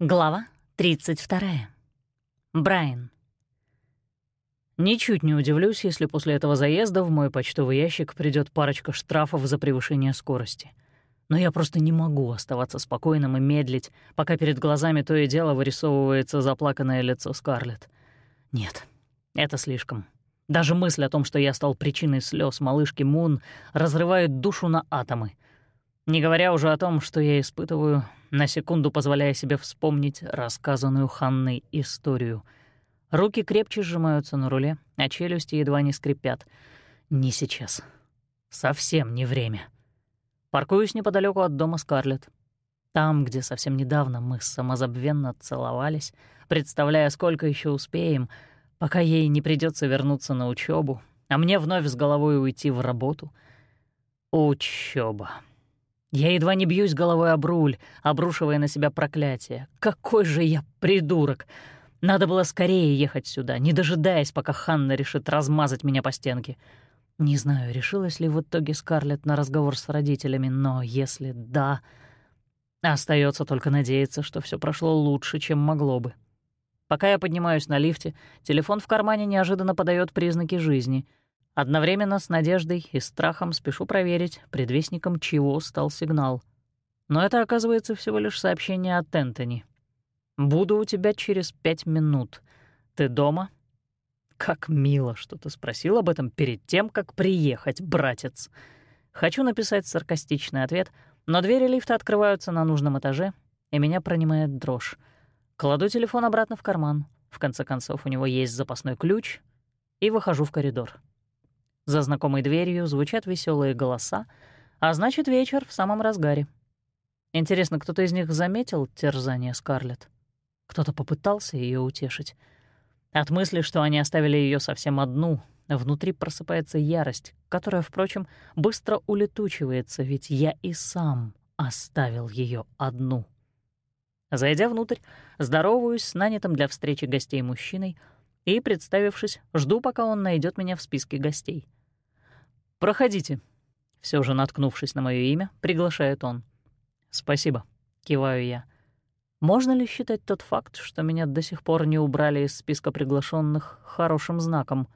Глава 32. Брайан. Ничуть не удивлюсь, если после этого заезда в мой почтовый ящик придет парочка штрафов за превышение скорости. Но я просто не могу оставаться спокойным и медлить, пока перед глазами то и дело вырисовывается заплаканное лицо Скарлетт. Нет, это слишком. Даже мысль о том, что я стал причиной слез малышки Мун, разрывает душу на атомы. Не говоря уже о том, что я испытываю, на секунду позволяя себе вспомнить рассказанную Ханной историю. Руки крепче сжимаются на руле, а челюсти едва не скрипят. Не сейчас. Совсем не время. Паркуюсь неподалеку от дома Скарлетт. Там, где совсем недавно мы самозабвенно целовались, представляя, сколько еще успеем, пока ей не придется вернуться на учебу, а мне вновь с головой уйти в работу. Учеба. Я едва не бьюсь головой об руль, обрушивая на себя проклятие. Какой же я придурок! Надо было скорее ехать сюда, не дожидаясь, пока Ханна решит размазать меня по стенке. Не знаю, решилась ли в итоге Скарлетт на разговор с родителями, но если да, остается только надеяться, что все прошло лучше, чем могло бы. Пока я поднимаюсь на лифте, телефон в кармане неожиданно подает признаки жизни — Одновременно с надеждой и страхом спешу проверить, предвестником чего стал сигнал. Но это оказывается всего лишь сообщение от Энтони. «Буду у тебя через пять минут. Ты дома?» «Как мило, что ты спросил об этом перед тем, как приехать, братец!» Хочу написать саркастичный ответ, но двери лифта открываются на нужном этаже, и меня пронимает дрожь. Кладу телефон обратно в карман. В конце концов, у него есть запасной ключ, и выхожу в коридор. За знакомой дверью звучат веселые голоса, а значит, вечер в самом разгаре. Интересно, кто-то из них заметил терзание Скарлетт? Кто-то попытался ее утешить. От мысли, что они оставили ее совсем одну, внутри просыпается ярость, которая, впрочем, быстро улетучивается, ведь я и сам оставил ее одну. Зайдя внутрь, здороваюсь с нанятым для встречи гостей мужчиной и, представившись, жду, пока он найдет меня в списке гостей — «Проходите», — все же наткнувшись на мое имя, приглашает он. «Спасибо», — киваю я. Можно ли считать тот факт, что меня до сих пор не убрали из списка приглашенных, хорошим знаком?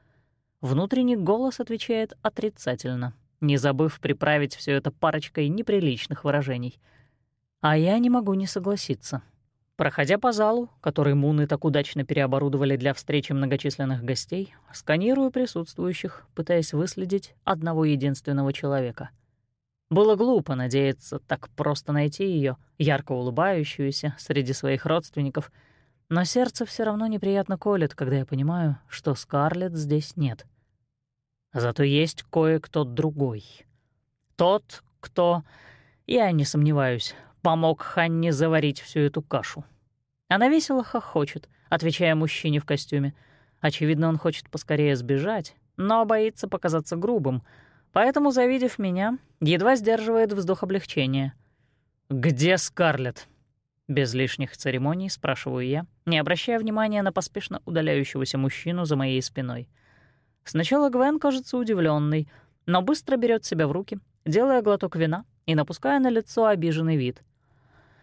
Внутренний голос отвечает отрицательно, не забыв приправить все это парочкой неприличных выражений. А я не могу не согласиться. Проходя по залу, который Муны так удачно переоборудовали для встречи многочисленных гостей, сканирую присутствующих, пытаясь выследить одного единственного человека. Было глупо надеяться так просто найти ее, ярко улыбающуюся, среди своих родственников, но сердце все равно неприятно колет, когда я понимаю, что Скарлетт здесь нет. Зато есть кое-кто другой. Тот, кто, я не сомневаюсь, помог Ханне заварить всю эту кашу. Она весело хохочет, отвечая мужчине в костюме. Очевидно, он хочет поскорее сбежать, но боится показаться грубым, поэтому, завидев меня, едва сдерживает вздох облегчения. «Где Скарлетт?» Без лишних церемоний спрашиваю я, не обращая внимания на поспешно удаляющегося мужчину за моей спиной. Сначала Гвен кажется удивленной, но быстро берет себя в руки, делая глоток вина и напуская на лицо обиженный вид.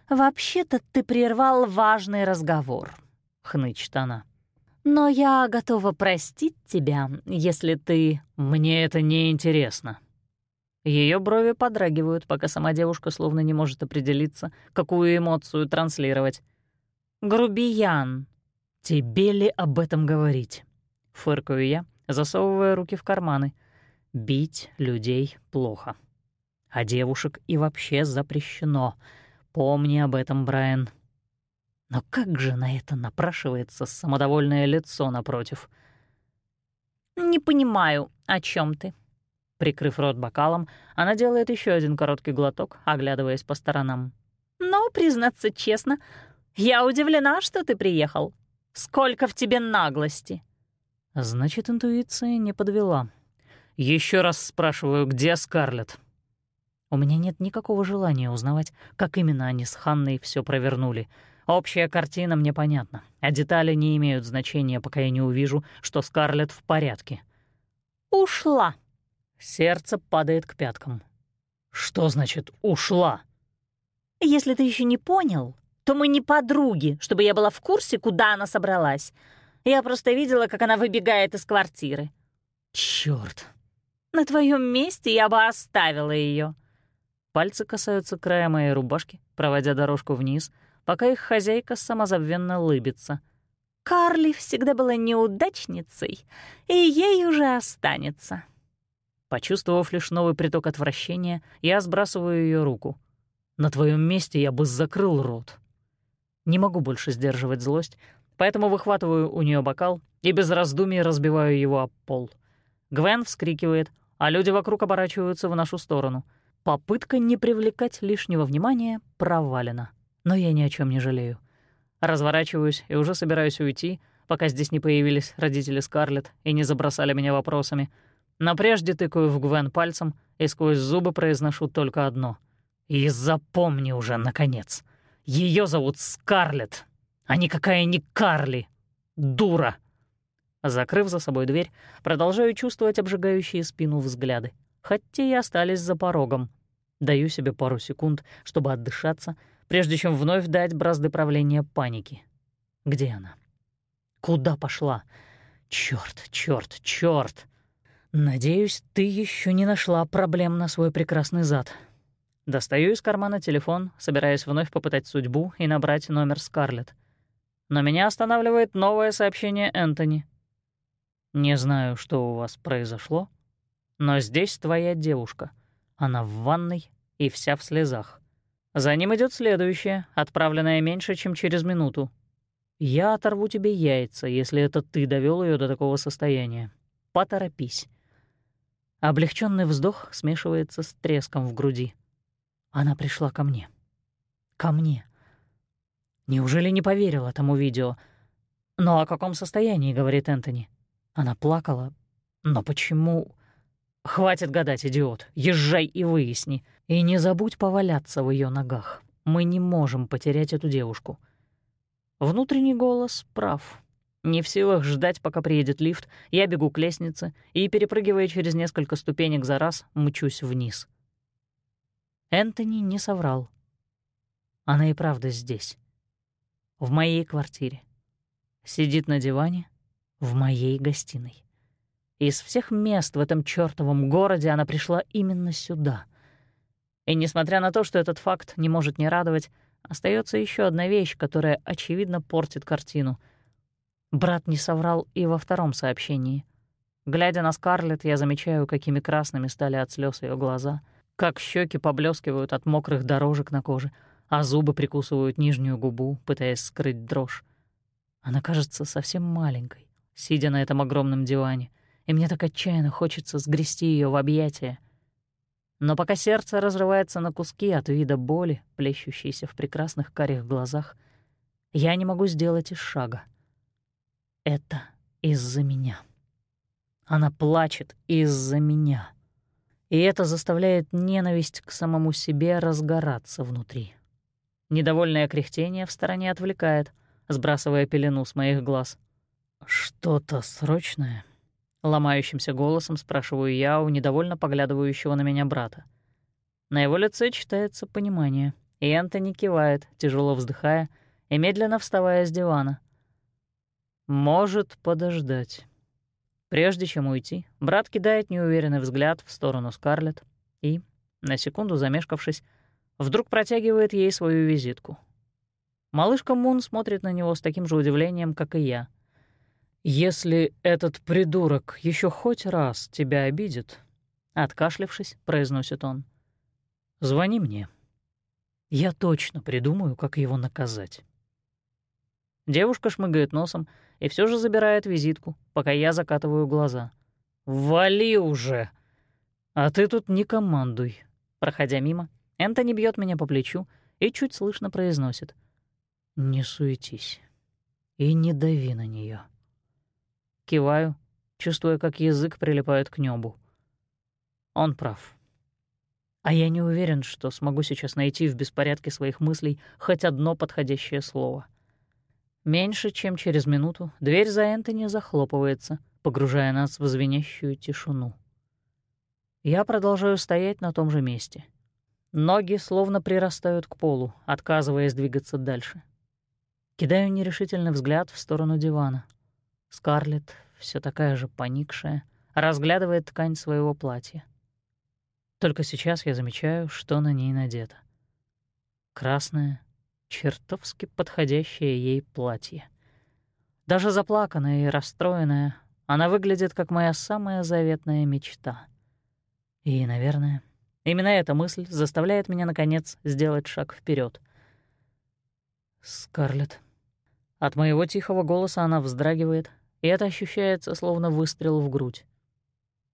«Вообще-то ты прервал важный разговор», — хнычет она. «Но я готова простить тебя, если ты...» «Мне это не интересно». Ее брови подрагивают, пока сама девушка словно не может определиться, какую эмоцию транслировать. «Грубиян, тебе ли об этом говорить?» — фыркаю я, засовывая руки в карманы. «Бить людей плохо. А девушек и вообще запрещено». Помни об этом, Брайан. Но как же на это напрашивается самодовольное лицо напротив? «Не понимаю, о чем ты?» Прикрыв рот бокалом, она делает еще один короткий глоток, оглядываясь по сторонам. «Но, признаться честно, я удивлена, что ты приехал. Сколько в тебе наглости!» Значит, интуиция не подвела. Еще раз спрашиваю, где Скарлетт? У меня нет никакого желания узнавать, как именно они с Ханной все провернули. Общая картина мне понятна, а детали не имеют значения, пока я не увижу, что Скарлетт в порядке. «Ушла!» Сердце падает к пяткам. «Что значит «ушла»?» «Если ты еще не понял, то мы не подруги, чтобы я была в курсе, куда она собралась. Я просто видела, как она выбегает из квартиры. Черт! На твоем месте я бы оставила ее. Пальцы касаются края моей рубашки, проводя дорожку вниз, пока их хозяйка самозабвенно лыбится. Карли всегда была неудачницей, и ей уже останется. Почувствовав лишь новый приток отвращения, я сбрасываю ее руку. На твоем месте я бы закрыл рот. Не могу больше сдерживать злость, поэтому выхватываю у нее бокал и без раздумий разбиваю его об пол. Гвен вскрикивает, а люди вокруг оборачиваются в нашу сторону. Попытка не привлекать лишнего внимания провалена. Но я ни о чем не жалею. Разворачиваюсь и уже собираюсь уйти, пока здесь не появились родители Скарлетт и не забросали меня вопросами — но прежде тыкаю в Гвен пальцем и сквозь зубы произношу только одно. «И запомни уже, наконец, ее зовут Скарлетт, а никакая не Карли. Дура!» Закрыв за собой дверь, продолжаю чувствовать обжигающие спину взгляды, хотя и остались за порогом. Даю себе пару секунд, чтобы отдышаться, прежде чем вновь дать бразды правления паники. Где она? Куда пошла? Чёрт, чёрт, чёрт! «Надеюсь, ты еще не нашла проблем на свой прекрасный зад». Достаю из кармана телефон, собираясь вновь попытать судьбу и набрать номер Скарлетт. Но меня останавливает новое сообщение Энтони. «Не знаю, что у вас произошло, но здесь твоя девушка. Она в ванной и вся в слезах. За ним идет следующее, отправленное меньше, чем через минуту. Я оторву тебе яйца, если это ты довел ее до такого состояния. Поторопись. Облегченный вздох смешивается с треском в груди. Она пришла ко мне. Ко мне. Неужели не поверила тому видео? «Но о каком состоянии?» — говорит Энтони. Она плакала. «Но почему...» «Хватит гадать, идиот. Езжай и выясни. И не забудь поваляться в ее ногах. Мы не можем потерять эту девушку». Внутренний голос прав. Не в силах ждать, пока приедет лифт, я бегу к лестнице и, перепрыгивая через несколько ступенек за раз, мчусь вниз. Энтони не соврал. Она и правда здесь. В моей квартире. Сидит на диване в моей гостиной. Из всех мест в этом чёртовом городе она пришла именно сюда. И несмотря на то, что этот факт не может не радовать, остается еще одна вещь, которая, очевидно, портит картину — Брат не соврал и во втором сообщении. Глядя на Скарлетт, я замечаю, какими красными стали от слез ее глаза, как щеки поблескивают от мокрых дорожек на коже, а зубы прикусывают нижнюю губу, пытаясь скрыть дрожь. Она кажется совсем маленькой, сидя на этом огромном диване, и мне так отчаянно хочется сгрести ее в объятия. Но пока сердце разрывается на куски от вида боли, плещущейся в прекрасных карих глазах, я не могу сделать и шага — это из-за меня. Она плачет из-за меня. И это заставляет ненависть к самому себе разгораться внутри. Недовольное кряхтение в стороне отвлекает, сбрасывая пелену с моих глаз. «Что-то срочное?» — ломающимся голосом спрашиваю я у недовольно поглядывающего на меня брата. На его лице читается понимание, и Энтони кивает, тяжело вздыхая и медленно вставая с дивана — может подождать. Прежде чем уйти, брат кидает неуверенный взгляд в сторону Скарлетт и, на секунду замешкавшись, вдруг протягивает ей свою визитку. Малышка Мун смотрит на него с таким же удивлением, как и я. «Если этот придурок еще хоть раз тебя обидит», — откашлившись, произносит он, — «звони мне. Я точно придумаю, как его наказать». Девушка шмыгает носом и все же забирает визитку, пока я закатываю глаза. «Вали уже!» «А ты тут не командуй». Проходя мимо, Энтони бьет меня по плечу и чуть слышно произносит. «Не суетись и не дави на нее. Киваю, чувствуя, как язык прилипает к небу. Он прав. А я не уверен, что смогу сейчас найти в беспорядке своих мыслей хоть одно подходящее слово — Меньше чем через минуту дверь за Энтони захлопывается, погружая нас в звенящую тишину. Я продолжаю стоять на том же месте. Ноги словно прирастают к полу, отказываясь двигаться дальше. Кидаю нерешительный взгляд в сторону дивана. Скарлетт, все такая же поникшая, разглядывает ткань своего платья. Только сейчас я замечаю, что на ней надето. Красное, чертовски подходящее ей платье. Даже заплаканная и расстроенная, она выглядит как моя самая заветная мечта. И, наверное, именно эта мысль заставляет меня, наконец, сделать шаг вперед. «Скарлетт». От моего тихого голоса она вздрагивает, и это ощущается словно выстрел в грудь.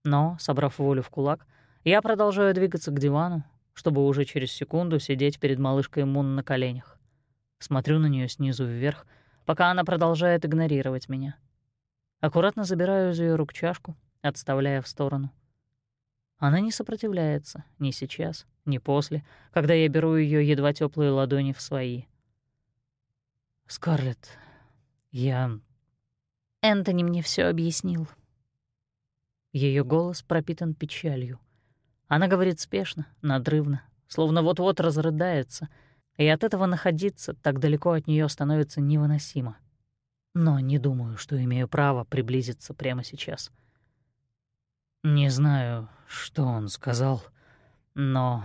Но, собрав волю в кулак, я продолжаю двигаться к дивану, чтобы уже через секунду сидеть перед малышкой Мун на коленях. Смотрю на нее снизу вверх, пока она продолжает игнорировать меня. Аккуратно забираю из ее рук чашку, отставляя в сторону. Она не сопротивляется ни сейчас, ни после, когда я беру ее едва теплые ладони в свои. «Скарлетт, я...» Энтони мне все объяснил. Ее голос пропитан печалью. Она говорит спешно, надрывно, словно вот-вот разрыдается, и от этого находиться так далеко от нее становится невыносимо. Но не думаю, что имею право приблизиться прямо сейчас. Не знаю, что он сказал, но,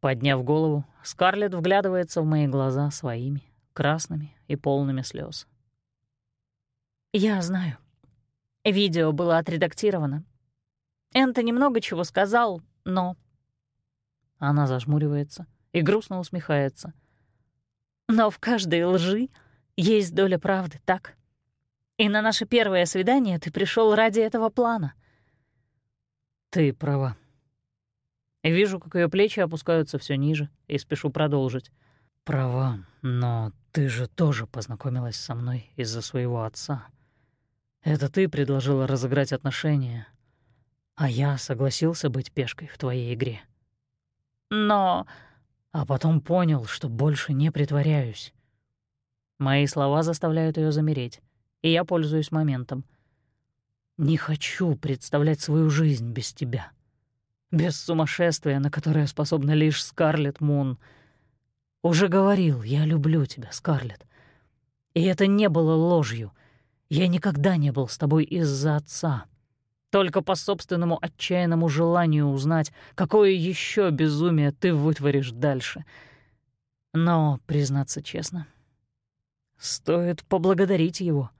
подняв голову, Скарлетт вглядывается в мои глаза своими, красными и полными слез. «Я знаю. Видео было отредактировано, Энто немного чего сказал, но...» Она зажмуривается и грустно усмехается. «Но в каждой лжи есть доля правды, так? И на наше первое свидание ты пришел ради этого плана». «Ты права». Вижу, как ее плечи опускаются все ниже, и спешу продолжить. «Права, но ты же тоже познакомилась со мной из-за своего отца. Это ты предложила разыграть отношения, а я согласился быть пешкой в твоей игре. Но... А потом понял, что больше не притворяюсь. Мои слова заставляют ее замереть, и я пользуюсь моментом. Не хочу представлять свою жизнь без тебя. Без сумасшествия, на которое способна лишь Скарлетт Мун. Уже говорил, я люблю тебя, Скарлетт. И это не было ложью. Я никогда не был с тобой из-за отца только по собственному отчаянному желанию узнать, какое еще безумие ты вытворишь дальше. Но, признаться честно, стоит поблагодарить его,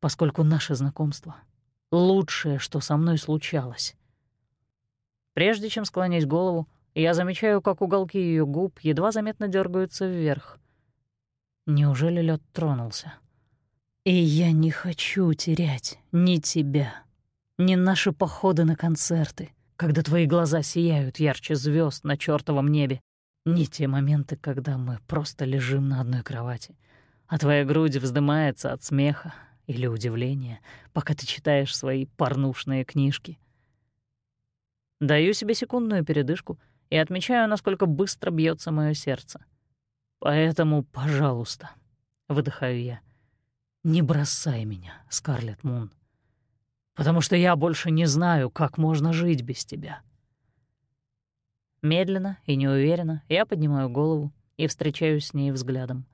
поскольку наше знакомство — лучшее, что со мной случалось. Прежде чем склонить голову, я замечаю, как уголки ее губ едва заметно дергаются вверх. Неужели лед тронулся? И я не хочу терять ни тебя, не наши походы на концерты, когда твои глаза сияют ярче звезд на чертовом небе, не те моменты, когда мы просто лежим на одной кровати, а твоя грудь вздымается от смеха или удивления, пока ты читаешь свои порнушные книжки. Даю себе секундную передышку и отмечаю, насколько быстро бьется мое сердце. Поэтому, пожалуйста, выдыхаю я, не бросай меня, Скарлетт Мун потому что я больше не знаю, как можно жить без тебя». Медленно и неуверенно я поднимаю голову и встречаюсь с ней взглядом.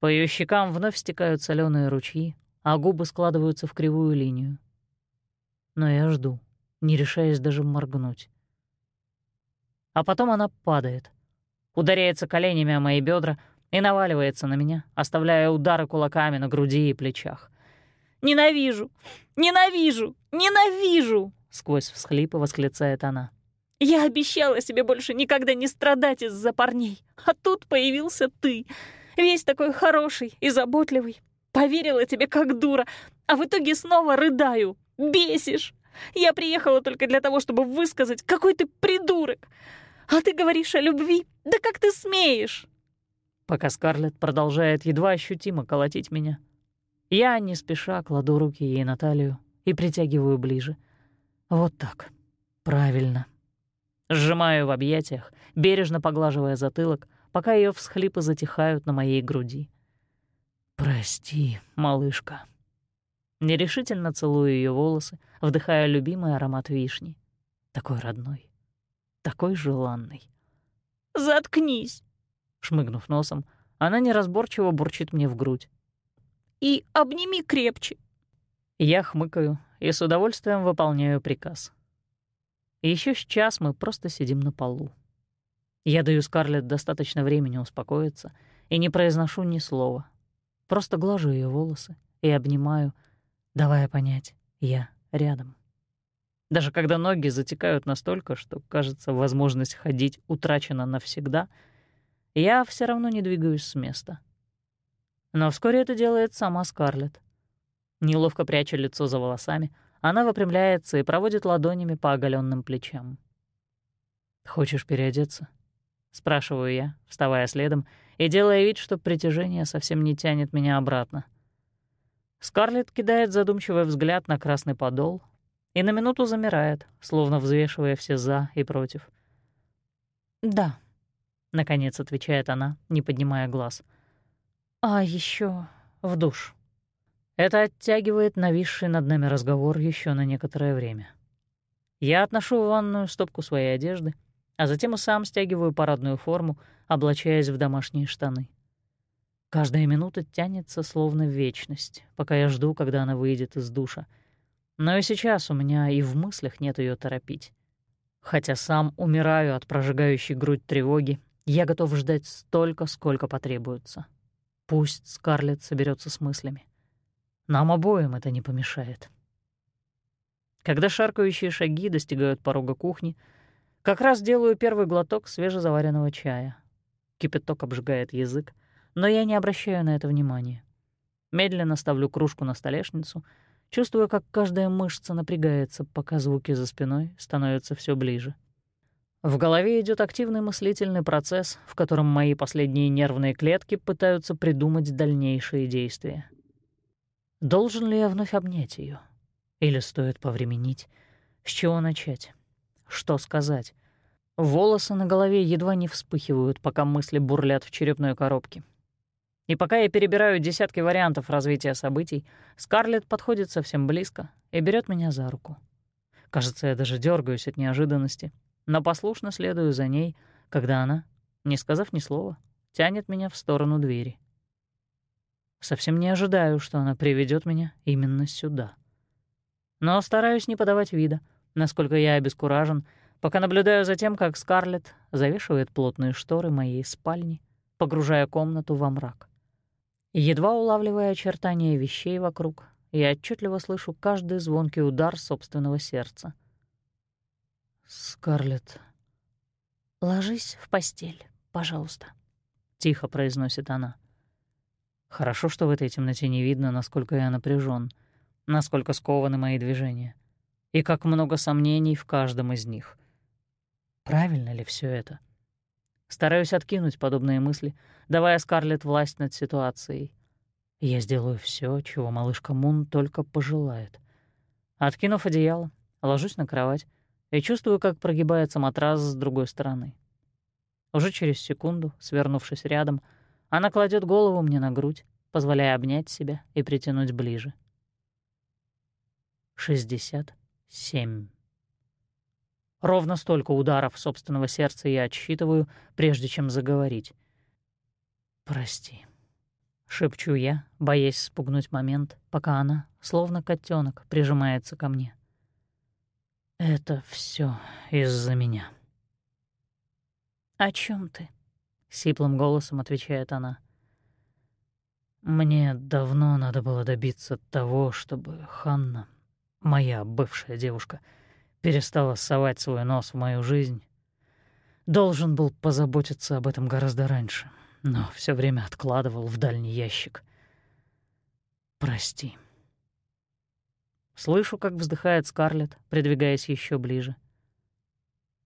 По ее щекам вновь стекают соленые ручьи, а губы складываются в кривую линию. Но я жду, не решаясь даже моргнуть. А потом она падает, ударяется коленями о мои бедра и наваливается на меня, оставляя удары кулаками на груди и плечах. Ненавижу! Ненавижу! Ненавижу!» Сквозь всхлипы восклицает она. «Я обещала себе больше никогда не страдать из-за парней, а тут появился ты, весь такой хороший и заботливый. Поверила тебе как дура, а в итоге снова рыдаю. Бесишь! Я приехала только для того, чтобы высказать, какой ты придурок. А ты говоришь о любви? Да как ты смеешь?» Пока Скарлетт продолжает едва ощутимо колотить меня, я не спеша кладу руки ей на талию и притягиваю ближе. Вот так. Правильно. Сжимаю в объятиях, бережно поглаживая затылок, пока ее всхлипы затихают на моей груди. «Прости, малышка». Нерешительно целую ее волосы, вдыхая любимый аромат вишни. Такой родной, такой желанный. заткнись!» Шмыгнув носом, она неразборчиво бурчит мне в грудь. «И обними крепче!» Я хмыкаю и с удовольствием выполняю приказ. Еще с час мы просто сидим на полу. Я даю Скарлетт достаточно времени успокоиться и не произношу ни слова. Просто глажу ее волосы и обнимаю, давая понять, я рядом. Даже когда ноги затекают настолько, что, кажется, возможность ходить утрачена навсегда, я все равно не двигаюсь с места. Но вскоре это делает сама Скарлетт. Неловко пряча лицо за волосами, она выпрямляется и проводит ладонями по оголенным плечам. «Хочешь переодеться?» — спрашиваю я, вставая следом и делая вид, что притяжение совсем не тянет меня обратно. Скарлетт кидает задумчивый взгляд на красный подол и на минуту замирает, словно взвешивая все «за» и «против». «Да», — наконец отвечает она, не поднимая глаз. «А еще в душ». Это оттягивает нависший над нами разговор еще на некоторое время. Я отношу в ванную стопку своей одежды, а затем и сам стягиваю парадную форму, облачаясь в домашние штаны. Каждая минута тянется словно вечность, пока я жду, когда она выйдет из душа. Но и сейчас у меня и в мыслях нет ее торопить. Хотя сам умираю от прожигающей грудь тревоги, я готов ждать столько, сколько потребуется. Пусть Скарлетт соберется с мыслями. Нам обоим это не помешает. Когда шаркающие шаги достигают порога кухни, как раз делаю первый глоток свежезаваренного чая. Кипяток обжигает язык, но я не обращаю на это внимания. Медленно ставлю кружку на столешницу, чувствуя, как каждая мышца напрягается, пока звуки за спиной становятся все ближе. В голове идет активный мыслительный процесс, в котором мои последние нервные клетки пытаются придумать дальнейшие действия. Должен ли я вновь обнять ее? Или стоит повременить? С чего начать? Что сказать? Волосы на голове едва не вспыхивают, пока мысли бурлят в черепной коробке. И пока я перебираю десятки вариантов развития событий, Скарлетт подходит совсем близко и берет меня за руку. Кажется, я даже дергаюсь от неожиданности, но послушно следую за ней, когда она, не сказав ни слова, тянет меня в сторону двери. Совсем не ожидаю, что она приведет меня именно сюда. Но стараюсь не подавать вида, насколько я обескуражен, пока наблюдаю за тем, как Скарлетт завешивает плотные шторы моей спальни, погружая комнату во мрак. Едва улавливая очертания вещей вокруг, я отчетливо слышу каждый звонкий удар собственного сердца. «Скарлетт...» «Ложись в постель, пожалуйста», — тихо произносит она. Хорошо, что в этой темноте не видно, насколько я напряжен, насколько скованы мои движения, и как много сомнений в каждом из них. Правильно ли все это? Стараюсь откинуть подобные мысли, давая Скарлетт власть над ситуацией. Я сделаю все, чего малышка Мун только пожелает. Откинув одеяло, ложусь на кровать и чувствую, как прогибается матрас с другой стороны. Уже через секунду, свернувшись рядом, — она кладет голову мне на грудь, позволяя обнять себя и притянуть ближе. Шестьдесят семь. Ровно столько ударов собственного сердца я отсчитываю, прежде чем заговорить. «Прости», — шепчу я, боясь спугнуть момент, пока она, словно котенок, прижимается ко мне. «Это все из-за меня». «О чем ты?» — сиплым голосом отвечает она. «Мне давно надо было добиться того, чтобы Ханна, моя бывшая девушка, перестала совать свой нос в мою жизнь. Должен был позаботиться об этом гораздо раньше, но все время откладывал в дальний ящик. Прости». Слышу, как вздыхает Скарлетт, придвигаясь еще ближе.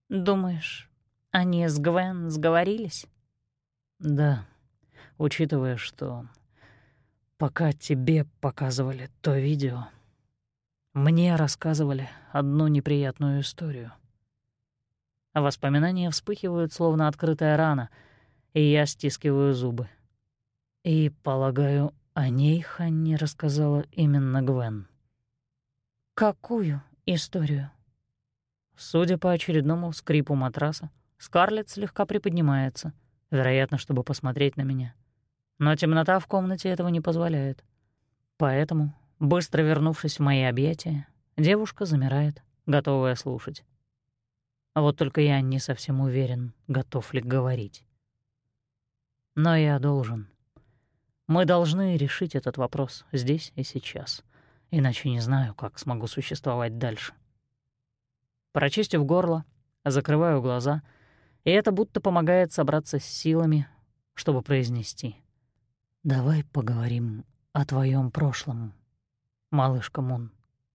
«Думаешь, они с Гвен сговорились?» Да, учитывая, что пока тебе показывали то видео, мне рассказывали одну неприятную историю. Воспоминания вспыхивают, словно открытая рана, и я стискиваю зубы. И, полагаю, о ней Ханни рассказала именно Гвен. «Какую историю?» Судя по очередному скрипу матраса, Скарлетт слегка приподнимается, вероятно, чтобы посмотреть на меня. Но темнота в комнате этого не позволяет. Поэтому, быстро вернувшись в мои объятия, девушка замирает, готовая слушать. А вот только я не совсем уверен, готов ли говорить. Но я должен. Мы должны решить этот вопрос здесь и сейчас, иначе не знаю, как смогу существовать дальше. Прочистив горло, закрываю глаза, и это будто помогает собраться с силами, чтобы произнести. «Давай поговорим о твоем прошлом, малышка Мун».